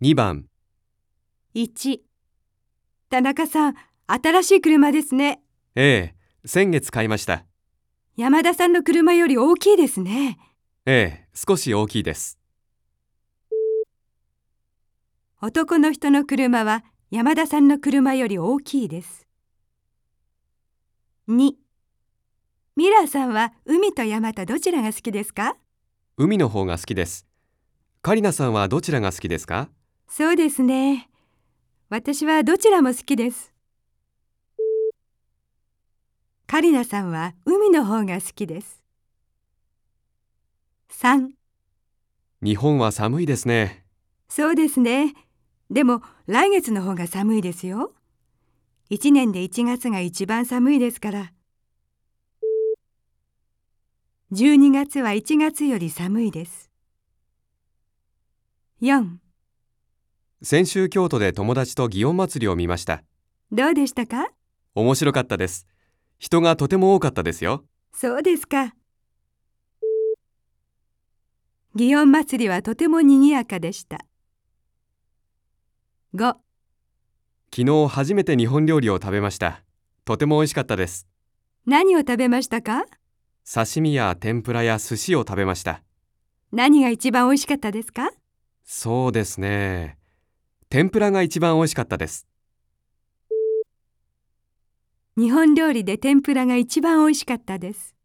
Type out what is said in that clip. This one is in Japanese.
2番、1田中さん、新しい車ですね。ええ、先月買いました。山田さんの車より大きいですね。ええ、少し大きいです。男の人の車は山田さんの車より大きいです。2ミラーさんは海と山とどちらが好きですか？海の方が好きです。カリナさんはどちらが好きですか？そうですね。私はどちらも好きです。カリナさんは海の方が好きです。3日本は寒いですね。そうですね。でも来月の方が寒いですよ。一年で1月が一番寒いですから。12月は1月より寒いです。4先週京都で友達と祇園祭りを見ました。どうでしたか？面白かったです。人がとても多かったですよ。そうですか。祇園祭りはとても賑やかでした。5昨日初めて日本料理を食べました。とても美味しかったです。何を食べましたか？刺身や天ぷらや寿司を食べました。何が一番美味しかったですか？そうですね。天ぷらが一番美味しかったです。日本料理で天ぷらが一番美味しかったです。